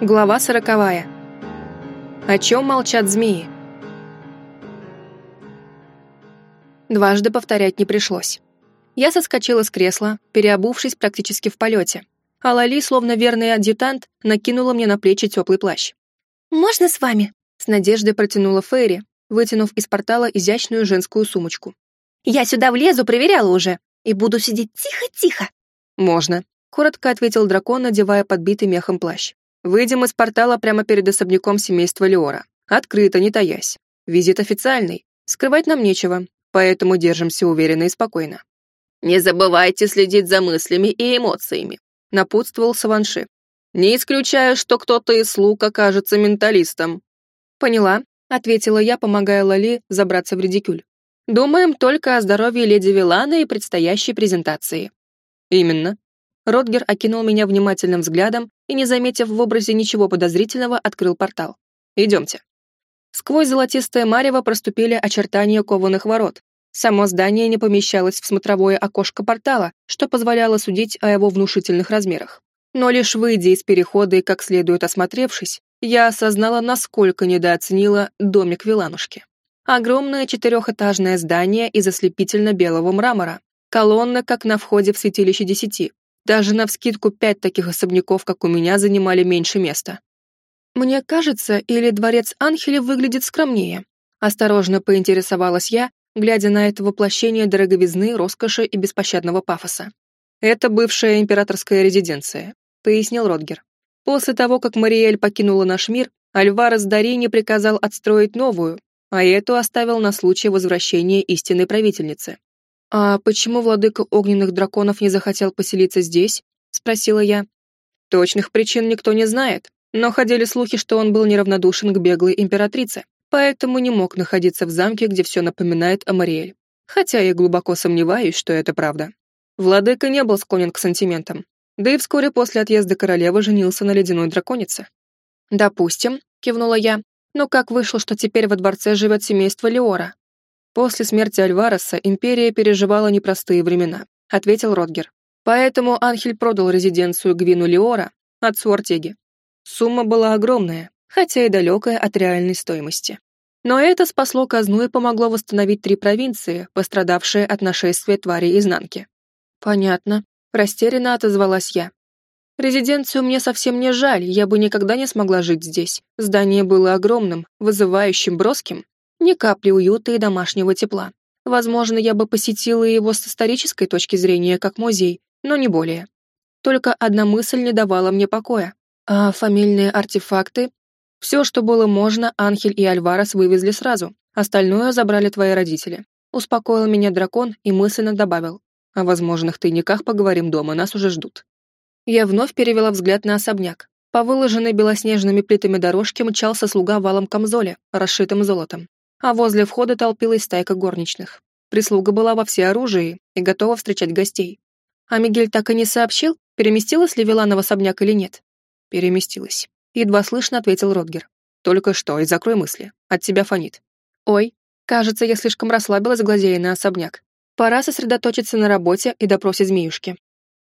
Глава сороковая. О чем молчат змеи? Дважды повторять не пришлось. Я соскочила с кресла, переобувшись практически в полете, а Лали, словно верный адъютант, накинула мне на плечи теплый плащ. «Можно с вами?» С надеждой протянула Фейри, вытянув из портала изящную женскую сумочку. «Я сюда влезу, проверяла уже, и буду сидеть тихо-тихо». «Можно», — коротко ответил дракон, надевая подбитый мехом плащ. Выйдем из портала прямо перед особняком семейства Леора. Открыто, не таясь. Визит официальный. Скрывать нам нечего, поэтому держимся уверенно и спокойно. «Не забывайте следить за мыслями и эмоциями», — напутствовал Саванши. «Не исключаю, что кто-то из слуг окажется менталистом». «Поняла», — ответила я, помогая Лали забраться в редикюль. «Думаем только о здоровье леди Вилана и предстоящей презентации». «Именно», Ротгер окинул меня внимательным взглядом и, не заметив в образе ничего подозрительного, открыл портал. «Идемте». Сквозь золотистое марево проступили очертания кованых ворот. Само здание не помещалось в смотровое окошко портала, что позволяло судить о его внушительных размерах. Но лишь выйдя из перехода и как следует осмотревшись, я осознала, насколько недооценила домик Виланушки. Огромное четырехэтажное здание из ослепительно-белого мрамора, колонны, как на входе в святилище десяти, даже навскидку пять таких особняков, как у меня, занимали меньше места. Мне кажется, или дворец Анхеля выглядит скромнее. Осторожно поинтересовалась я, глядя на это воплощение дороговизны, роскоши и беспощадного пафоса. «Это бывшая императорская резиденция», — пояснил Ротгер. «После того, как Мариэль покинула наш мир, Альварес Дарини приказал отстроить новую, а эту оставил на случай возвращения истинной правительницы. «А почему владыка огненных драконов не захотел поселиться здесь?» — спросила я. Точных причин никто не знает, но ходили слухи, что он был неравнодушен к беглой императрице, поэтому не мог находиться в замке, где все напоминает о Мариэль. Хотя я глубоко сомневаюсь, что это правда. Владыка не был склонен к сантиментам, да и вскоре после отъезда королевы женился на ледяной драконице. «Допустим», — кивнула я, «но как вышло, что теперь во дворце живет семейство Леора?» После смерти Альвареса империя переживала непростые времена, ответил Ротгер. Поэтому Анхель продал резиденцию Гвину Леора, отцу Артеги. Сумма была огромная, хотя и далекая от реальной стоимости. Но это спасло казну и помогло восстановить три провинции, пострадавшие от нашествия твари изнанки. «Понятно», — растерянно отозвалась я. «Резиденцию мне совсем не жаль, я бы никогда не смогла жить здесь. Здание было огромным, вызывающим, броским, ни капли уюта и домашнего тепла. Возможно, я бы посетила его с исторической точки зрения как музей, но не более. Только одна мысль не давала мне покоя. А фамильные артефакты? Все, что было можно, Анхель и Альварес вывезли сразу. Остальное забрали твои родители. Успокоил меня дракон и мысленно добавил. О возможных тайниках поговорим дома, нас уже ждут. Я вновь перевела взгляд на особняк. По выложенной белоснежными плитами дорожке мчался слуга валом камзоле, расшитым золотом а возле входа толпилась стайка горничных. Прислуга была во всеоружии и готова встречать гостей. А Мигель так и не сообщил, переместилась ли Вилана в особняк или нет. Переместилась. Едва слышно ответил Ротгер. Только что, и закрой мысли. От тебя фонит. Ой, кажется, я слишком расслабилась, глазея на особняк. Пора сосредоточиться на работе и допросе змеюшки.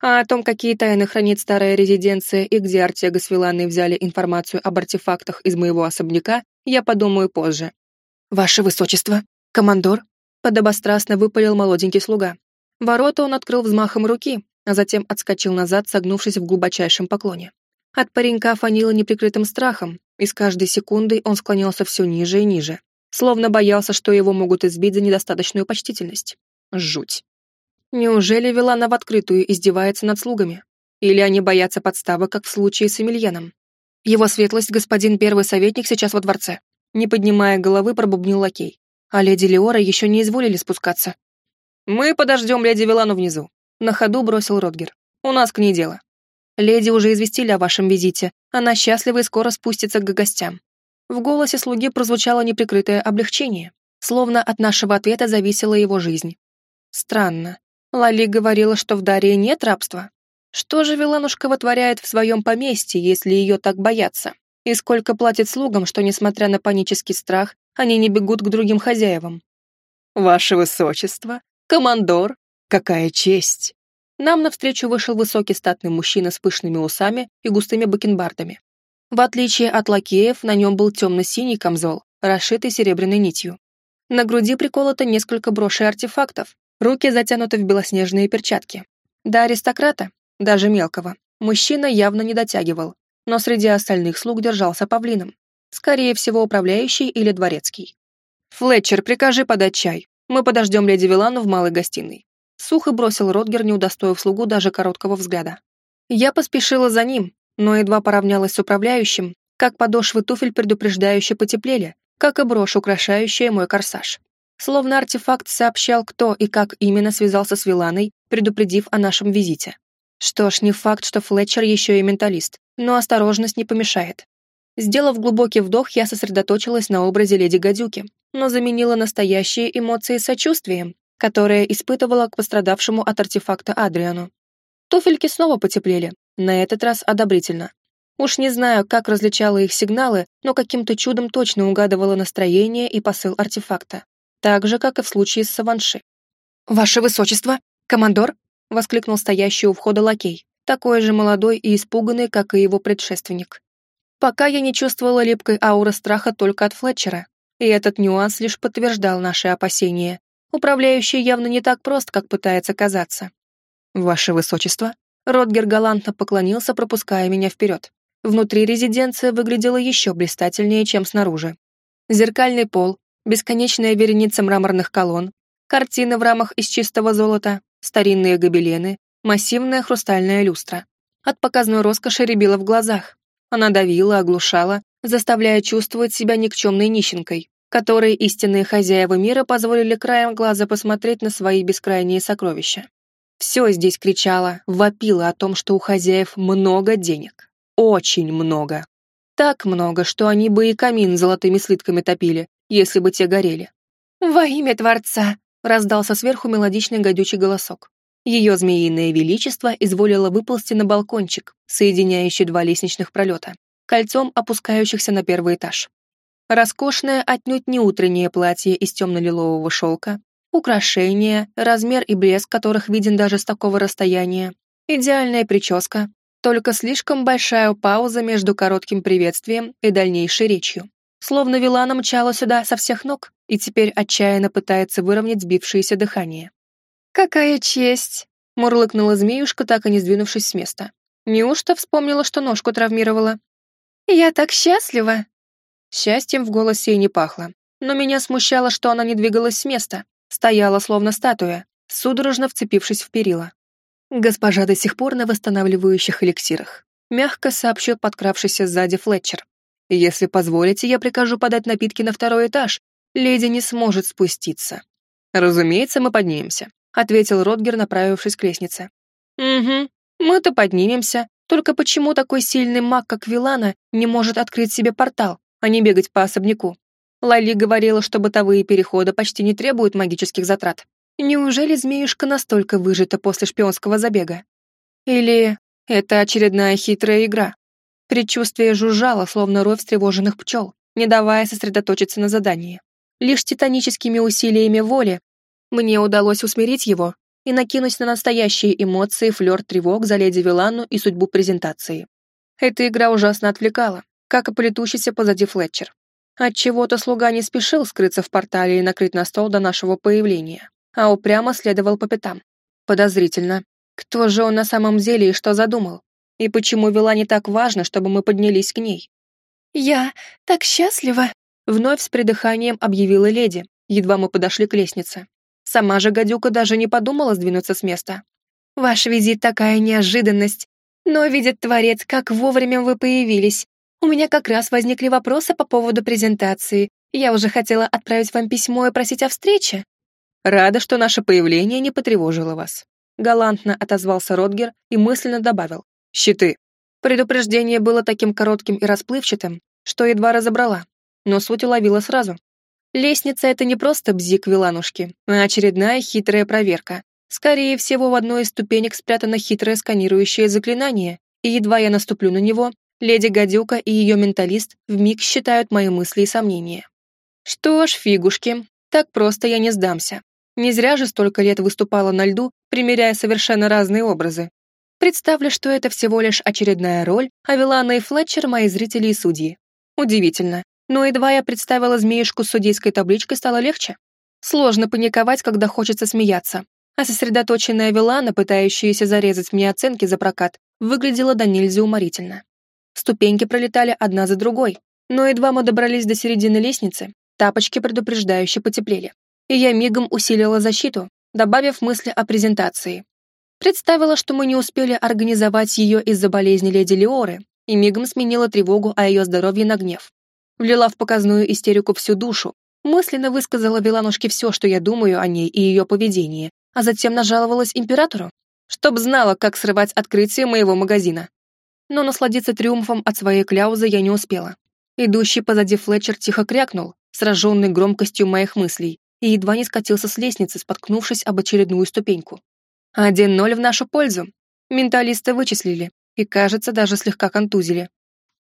А о том, какие тайны хранит старая резиденция и где Артега с Виланой взяли информацию об артефактах из моего особняка, я подумаю позже. «Ваше высочество! Командор!» — подобострастно выпалил молоденький слуга. Ворота он открыл взмахом руки, а затем отскочил назад, согнувшись в глубочайшем поклоне. От паренька фанило неприкрытым страхом, и с каждой секундой он склонялся все ниже и ниже, словно боялся, что его могут избить за недостаточную почтительность. Жуть. Неужели Вилана в открытую издевается над слугами? Или они боятся подставы, как в случае с Эмильеном? Его светлость, господин первый советник, сейчас во дворце. Не поднимая головы, пробубнил лакей. А леди Леора еще не изволили спускаться. «Мы подождем леди Вилану внизу», — на ходу бросил Ротгер. «У нас к ней дело. Леди уже известили о вашем визите. Она счастлива и скоро спустится к гостям». В голосе слуги прозвучало неприкрытое облегчение, словно от нашего ответа зависела его жизнь. Странно. Лали говорила, что в Дарии нет рабства. Что же Виланушка вытворяет в своем поместье, если ее так боятся? И сколько платит слугам, что, несмотря на панический страх, они не бегут к другим хозяевам. «Ваше высочество! Командор! Какая честь!» Нам навстречу вышел высокий статный мужчина с пышными усами и густыми бакенбардами. В отличие от лакеев, на нем был темно-синий камзол, расшитый серебряной нитью. На груди приколото несколько брошей артефактов, руки затянуты в белоснежные перчатки. До аристократа, даже мелкого, мужчина явно не дотягивал, но среди остальных слуг держался павлином. Скорее всего, управляющий или дворецкий. «Флетчер, прикажи подать чай. Мы подождем леди Вилану в малой гостиной». Сухо бросил Ротгер, не удостоив слугу даже короткого взгляда. Я поспешила за ним, но едва поравнялась с управляющим, как подошвы туфель предупреждающе потеплели, как и брошь, украшающая мой корсаж. Словно артефакт сообщал, кто и как именно связался с Виланой, предупредив о нашем визите. Что ж, не факт, что Флетчер еще и менталист, но осторожность не помешает. Сделав глубокий вдох, я сосредоточилась на образе леди Гадюки, но заменила настоящие эмоции сочувствием, которое испытывала к пострадавшему от артефакта Адриану. Туфельки снова потеплели, на этот раз одобрительно. Уж не знаю, как различала их сигналы, но каким-то чудом точно угадывала настроение и посыл артефакта. Так же, как и в случае с Саванши. «Ваше Высочество! Командор!» — воскликнул стоящий у входа лакей, такой же молодой и испуганный, как и его предшественник. Пока я не чувствовала липкой ауры страха только от Флетчера, и этот нюанс лишь подтверждал наши опасения. Управляющий явно не так прост, как пытается казаться. «Ваше Высочество!» Ротгер галантно поклонился, пропуская меня вперед. Внутри резиденция выглядела еще блистательнее, чем снаружи. Зеркальный пол, бесконечная вереница мраморных колонн, картины в рамах из чистого золота, старинные гобелены, массивная хрустальная люстра. От показной роскоши рябило в глазах. Она давила, оглушала, заставляя чувствовать себя никчемной нищенкой, которой истинные хозяева мира позволили краем глаза посмотреть на свои бескрайние сокровища. Все здесь кричало, вопило о том, что у хозяев много денег. Очень много. Так много, что они бы и камин золотыми слитками топили, если бы те горели. «Во имя Творца!» — раздался сверху мелодичный гадючий голосок. Ее змеиное величество изволило выползти на балкончик, соединяющий два лестничных пролета, кольцом опускающихся на первый этаж. Роскошное отнюдь не утреннее платье из темно-лилового шелка, украшения, размер и блеск которых виден даже с такого расстояния, идеальная прическа, только слишком большая пауза между коротким приветствием и дальнейшей речью. Словно Вилана мчала сюда со всех ног и теперь отчаянно пытается выровнять сбившееся дыхание. «Какая честь!» — мурлыкнула змеюшка, так и не сдвинувшись с места. Неужто вспомнила, что ножку травмировала? «Я так счастлива!» Счастьем в голосе и не пахло, но меня смущало, что она не двигалась с места, стояла словно статуя, судорожно вцепившись в перила. Госпожа до сих пор на восстанавливающих эликсирах. Мягко сообщил подкравшийся сзади Флетчер. Если позволите, я прикажу подать напитки на второй этаж. Леди не сможет спуститься. Разумеется, мы поднимемся, ответил Ротгер, направившись к лестнице. Угу, мы-то поднимемся. Только почему такой сильный маг, как Вилана, не может открыть себе портал, а не бегать по особняку? Лали говорила, что бытовые переходы почти не требуют магических затрат. Неужели змеюшка настолько выжита после шпионского забега? Или это очередная хитрая игра? Предчувствие жужжало, словно рой встревоженных пчел, не давая сосредоточиться на задании. Лишь титаническими усилиями воли мне удалось усмирить его и накинуть на настоящие эмоции флёр тревог за леди Вилану и судьбу презентации. Эта игра ужасно отвлекала, как и плетущийся позади Флетчер. Отчего-то слуга не спешил скрыться в портале и накрыть на стол до нашего появления, а упрямо следовал по пятам. Подозрительно. Кто же он на самом деле и что задумал? И почему вела не так важно, чтобы мы поднялись к ней? «Я так счастлива!» Вновь с придыханием объявила леди, едва мы подошли к лестнице. Сама же гадюка даже не подумала сдвинуться с места. «Ваш визит такая неожиданность. Но, видит Творец, как вовремя вы появились. У меня как раз возникли вопросы по поводу презентации. Я уже хотела отправить вам письмо и просить о встрече». «Рада, что наше появление не потревожило вас», — галантно отозвался Ротгер и мысленно добавил. «Щиты». Предупреждение было таким коротким и расплывчатым, что едва разобрала, но суть уловила сразу. Лестница — это не просто бзик Виланушки, а очередная хитрая проверка. Скорее всего, в одной из ступенек спрятано хитрое сканирующее заклинание, и едва я наступлю на него, Леди Гадюка и ее менталист вмиг считают мои мысли и сомнения. Что ж, фигушки, так просто я не сдамся. Не зря же столько лет выступала на льду, примеряя совершенно разные образы. Представлю, что это всего лишь очередная роль, а Вилана и Флетчер — мои зрители и судьи. Удивительно. Но едва я представила змеюшку с судейской табличкой, стало легче. Сложно паниковать, когда хочется смеяться. А сосредоточенная Вилана, пытающаяся зарезать мне оценки за прокат, выглядела до нельзя уморительно. Ступеньки пролетали одна за другой, но едва мы добрались до середины лестницы, тапочки предупреждающе потеплели. И я мигом усилила защиту, добавив мысли о презентации. Представила, что мы не успели организовать ее из-за болезни леди Леоры, и мигом сменила тревогу о ее здоровье на гнев. Влила в показную истерику всю душу, мысленно высказала Виланушке все, что я думаю о ней и ее поведении, а затем нажаловалась императору, чтоб знала, как срывать открытие моего магазина. Но насладиться триумфом от своей кляузы я не успела. Идущий позади Флетчер тихо крякнул, сраженный громкостью моих мыслей, и едва не скатился с лестницы, споткнувшись об очередную ступеньку. Один ноль в нашу пользу. Менталисты вычислили и, кажется, даже слегка контузили.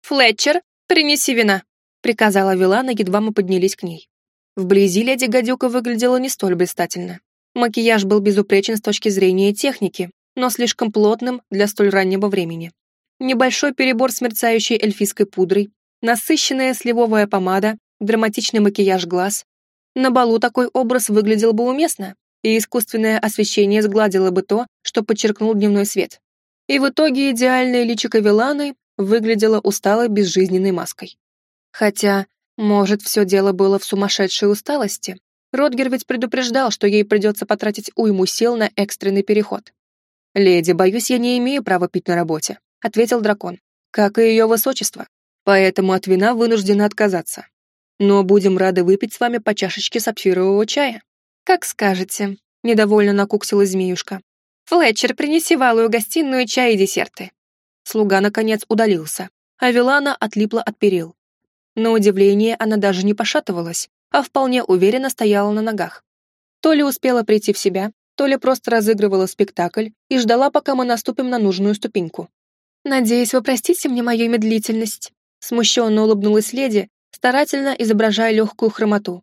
«Флетчер, принеси вина», — приказала Вилана, едва мы поднялись к ней. Вблизи леди Гадюка выглядела не столь блистательно. Макияж был безупречен с точки зрения техники, но слишком плотным для столь раннего времени. Небольшой перебор с мерцающей эльфийской пудрой, насыщенная сливовая помада, драматичный макияж глаз. На балу такой образ выглядел бы уместно, и искусственное освещение сгладило бы то, что подчеркнул дневной свет. И в итоге идеальное личико Виланы выглядело усталой безжизненной маской. Хотя, может, все дело было в сумасшедшей усталости, Родгер ведь предупреждал, что ей придется потратить уйму сил на экстренный переход. «Леди, боюсь, я не имею права пить на работе», — ответил дракон, «как и ее высочество, поэтому от вина вынуждена отказаться. Но будем рады выпить с вами по чашечке сапфирового чая». «Как скажете», — недовольно накуксилась змеюшка. «Флетчер, принеси валую гостиную чай и десерты». Слуга, наконец, удалился, а Вилана отлипла от перил. На удивление, она даже не пошатывалась, а вполне уверенно стояла на ногах. То ли успела прийти в себя, то ли просто разыгрывала спектакль и ждала, пока мы наступим на нужную ступеньку. «Надеюсь, вы простите мне мою медлительность», смущенно улыбнулась леди, старательно изображая легкую хромоту.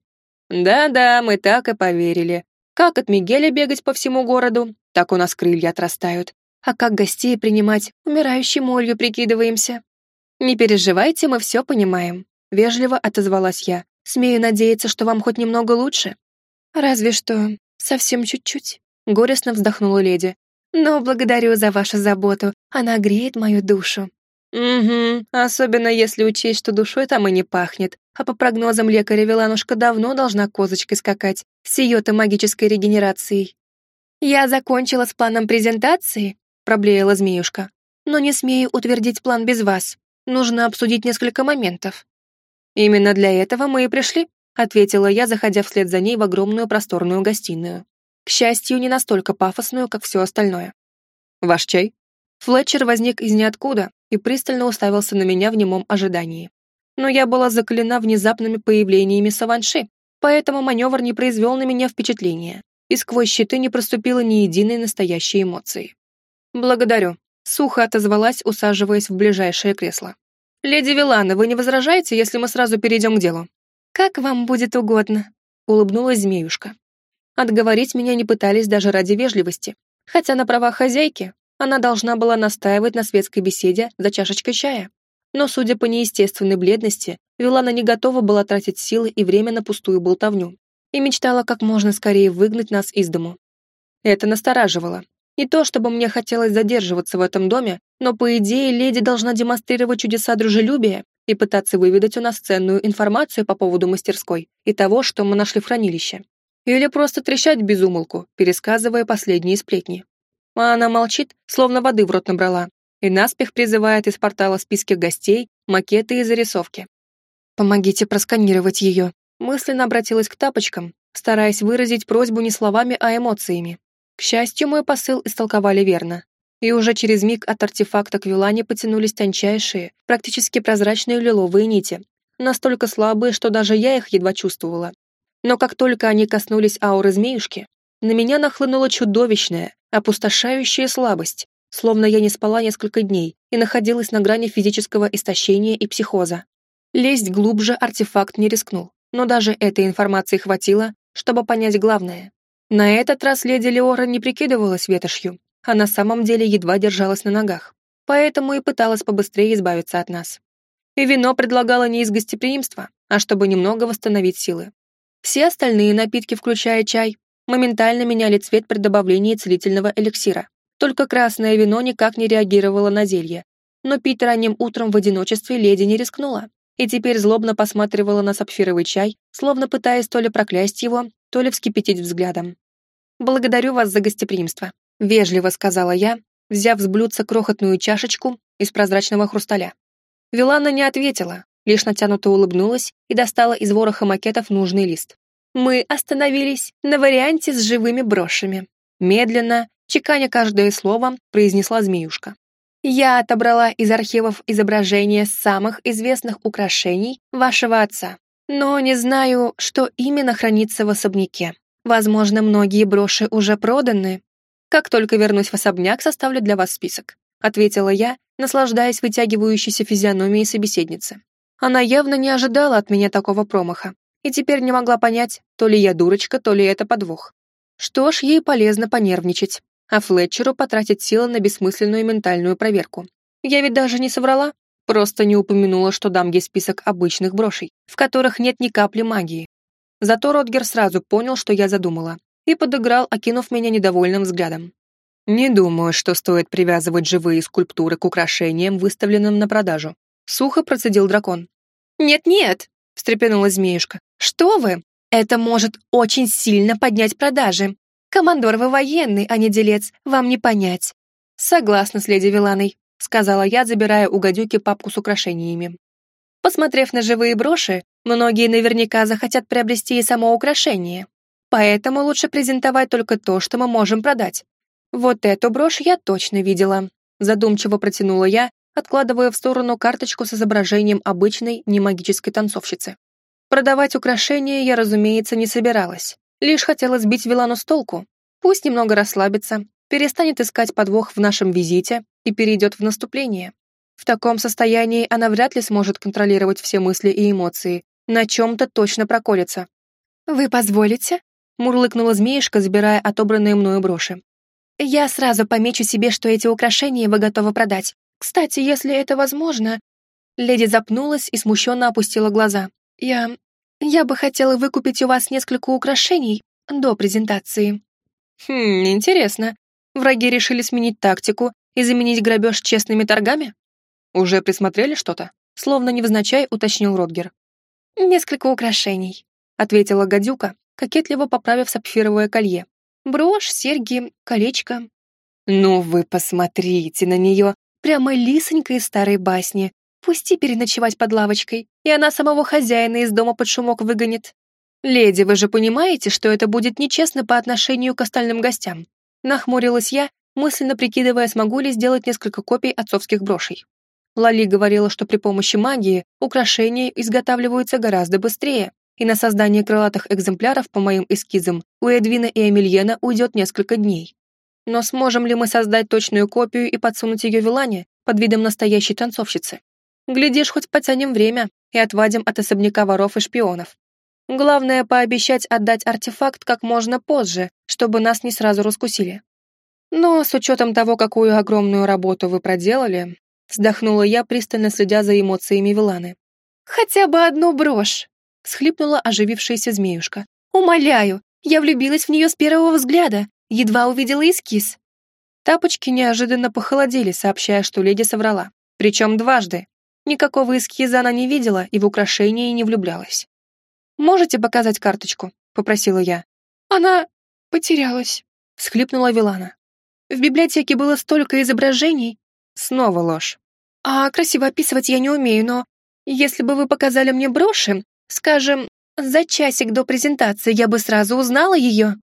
«Да-да, мы так и поверили. Как от Мигеля бегать по всему городу, так у нас крылья отрастают. А как гостей принимать, умирающей молью прикидываемся». «Не переживайте, мы все понимаем», — вежливо отозвалась я, Смею надеяться, что вам хоть немного лучше. Разве что совсем чуть-чуть. Горестно вздохнула леди. Но благодарю за вашу заботу. Она греет мою душу. Угу, особенно если учесть, что душой там и не пахнет. А по прогнозам лекаря Виланушка давно должна козочкой скакать с ее-то магической регенерацией. Я закончила с планом презентации, проблеяла змеюшка. Но не смею утвердить план без вас. Нужно обсудить несколько моментов. «Именно для этого мы и пришли», ответила я, заходя вслед за ней в огромную просторную гостиную. К счастью, не настолько пафосную, как все остальное. «Ваш чай?» Флетчер возник из ниоткуда и пристально уставился на меня в немом ожидании. Но я была закалена внезапными появлениями Саванши, поэтому маневр не произвел на меня впечатления, и сквозь щиты не проступило ни единой настоящей эмоции. «Благодарю», — сухо отозвалась, усаживаясь в ближайшее кресло. «Леди Вилана, вы не возражаете, если мы сразу перейдем к делу?» «Как вам будет угодно», — улыбнулась змеюшка. Отговорить меня не пытались даже ради вежливости, хотя на правах хозяйки она должна была настаивать на светской беседе за чашечкой чая. Но, судя по неестественной бледности, Вилана не готова была тратить силы и время на пустую болтовню и мечтала как можно скорее выгнать нас из дому. Это настораживало, не то чтобы мне хотелось задерживаться в этом доме, но, по идее, леди должна демонстрировать чудеса дружелюбия и пытаться выведать у нас ценную информацию по поводу мастерской и того, что мы нашли в хранилище. Или просто трещать безумолку, пересказывая последние сплетни. А она молчит, словно воды в рот набрала, и наспех призывает из портала списки гостей, макеты и зарисовки. «Помогите просканировать ее», мысленно обратилась к тапочкам, стараясь выразить просьбу не словами, а эмоциями. К счастью, мой посыл истолковали верно. И уже через миг от артефакта к Вилане потянулись тончайшие, практически прозрачные лиловые нити, настолько слабые, что даже я их едва чувствовала. Но как только они коснулись ауры змеюшки, на меня нахлынула чудовищная, опустошающая слабость, словно я не спала несколько дней и находилась на грани физического истощения и психоза. Лезть глубже артефакт не рискнул, но даже этой информации хватило, чтобы понять главное. На этот раз леди Леора не прикидывалась ветошью, а на самом деле едва держалась на ногах, поэтому и пыталась побыстрее избавиться от нас. И вино предлагала не из гостеприимства, а чтобы немного восстановить силы. Все остальные напитки, включая чай, моментально меняли цвет при добавлении целительного эликсира. Только красное вино никак не реагировало на зелье. Но пить ранним утром в одиночестве леди не рискнула. И теперь злобно посматривала на сапфировый чай, словно пытаясь то ли проклясть его, то ли вскипятить взглядом. «Благодарю вас за гостеприимство», — вежливо сказала я, взяв с блюдца крохотную чашечку из прозрачного хрусталя. Вилана не ответила, лишь натянуто улыбнулась и достала из вороха макетов нужный лист. «Мы остановились на варианте с живыми брошами», медленно, чеканя каждое слово, произнесла змеюшка. Я отобрала из архивов изображения самых известных украшений вашего отца, но не знаю, что именно хранится в особняке. Возможно, многие броши уже проданы. Как только вернусь в особняк, составлю для вас список», ответила я, наслаждаясь вытягивающейся физиономией собеседницы. Она явно не ожидала от меня такого промаха и теперь не могла понять, то ли я дурочка, то ли это подвох. Что ж, ей полезно понервничать, а Флетчеру потратить силы на бессмысленную ментальную проверку. Я ведь даже не соврала, просто не упомянула, что дам ей список обычных брошей, в которых нет ни капли магии. Зато Ротгер сразу понял, что я задумала, и подыграл, окинув меня недовольным взглядом. «Не думаю, что стоит привязывать живые скульптуры к украшениям, выставленным на продажу», сухо процедил дракон. «Нет-нет», — встрепенулась змеюшка. «Что вы? Это может очень сильно поднять продажи. Командор, вы военный, а не делец, вам не понять». «Согласна с леди Виланой», — сказала я, забирая у гадюки папку с украшениями. Посмотрев на живые броши, многие наверняка захотят приобрести и само украшение. Поэтому лучше презентовать только то, что мы можем продать. Вот эту брошь я точно видела. Задумчиво протянула я, откладывая в сторону карточку с изображением обычной немагической танцовщицы. Продавать украшения я, разумеется, не собиралась. Лишь хотела сбить Вилану с толку. Пусть немного расслабится, перестанет искать подвох в нашем визите и перейдет в наступление. В таком состоянии она вряд ли сможет контролировать все мысли и эмоции, на чем-то точно проколется. «Вы позволите?» — мурлыкнула змеюшка, забирая отобранные мною броши. «Я сразу помечу себе, что эти украшения вы готовы продать. Кстати, если это возможно...» Леди запнулась и смущенно опустила глаза. «Я... я бы хотела выкупить у вас несколько украшений до презентации». «Хм, интересно. Враги решили сменить тактику и заменить грабеж честными торгами?» «Уже присмотрели что-то?» Словно невзначай уточнил Родгер. «Несколько украшений», — ответила гадюка, кокетливо поправив сапфировое колье. «Брошь, серьги, колечко». «Ну вы посмотрите на нее, прямо лисонька из старой басни. Пусти переночевать под лавочкой, и она самого хозяина из дома под шумок выгонит. Леди, вы же понимаете, что это будет нечестно по отношению к остальным гостям?» Нахмурилась я, мысленно прикидывая, смогу ли сделать несколько копий отцовских брошей. Лали говорила, что при помощи магии украшения изготавливаются гораздо быстрее, и на создание крылатых экземпляров по моим эскизам у Эдвина и Эмильена уйдет несколько дней. Но сможем ли мы создать точную копию и подсунуть ее Вилане под видом настоящей танцовщицы? Глядишь, хоть потянем время и отвадим от особняка воров и шпионов. Главное — пообещать отдать артефакт как можно позже, чтобы нас не сразу раскусили. Но с учетом того, какую огромную работу вы проделали, вздохнула я, пристально следя за эмоциями Виланы. «Хотя бы одну брошь!» — схлипнула оживившаяся змеюшка. «Умоляю, я влюбилась в нее с первого взгляда. Едва увидела эскиз. Тапочки неожиданно похолодели, сообщая, что леди соврала. Причем дважды. Никакого эскиза она не видела и в украшении не влюблялась. «Можете показать карточку?» — попросила я. «Она потерялась», — всхлипнула Вилана. «В библиотеке было столько изображений». Снова ложь. «А красиво описывать я не умею, но если бы вы показали мне броши, скажем, за часик до презентации, я бы сразу узнала ее».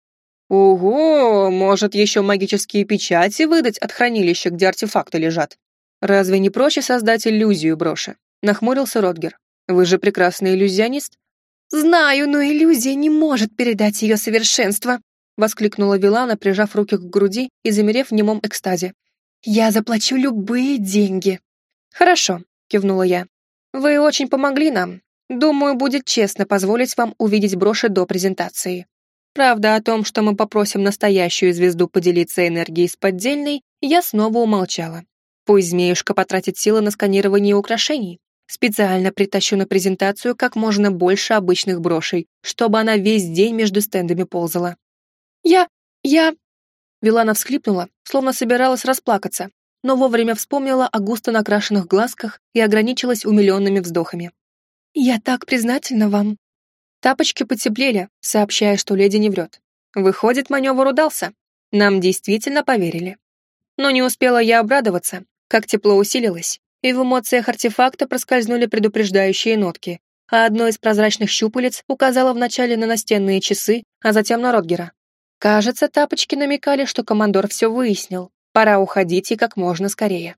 Ого, может еще магические печати выдать от хранилища, где артефакты лежат? Разве не проще создать иллюзию броши? Нахмурился Ротгер. Вы же прекрасный иллюзионист. Знаю, но иллюзия не может передать ее совершенство, воскликнула Вилана, прижав руки к груди и замерев в немом экстазе. Я заплачу любые деньги. Хорошо, кивнула я. Вы очень помогли нам. Думаю, будет честно позволить вам увидеть броши до презентации. Правда, о том, что мы попросим настоящую звезду поделиться энергией с поддельной, я снова умолчала. Пусть змеюшка потратит силы на сканирование украшений. Специально притащу на презентацию как можно больше обычных брошей, чтобы она весь день между стендами ползала. «Я... я...» Вилана всхлипнула, словно собиралась расплакаться, но вовремя вспомнила о густо накрашенных глазках и ограничилась умиленными вздохами. «Я так признательна вам». Тапочки потеплели, сообщая, что леди не врет. Выходит, маневр удался. Нам действительно поверили. Но не успела я обрадоваться, как тепло усилилось, и в эмоциях артефакта проскользнули предупреждающие нотки, а одно из прозрачных щупалец указало вначале на настенные часы, а затем на Ротгера. Кажется, тапочки намекали, что командор все выяснил. Пора уходить и как можно скорее.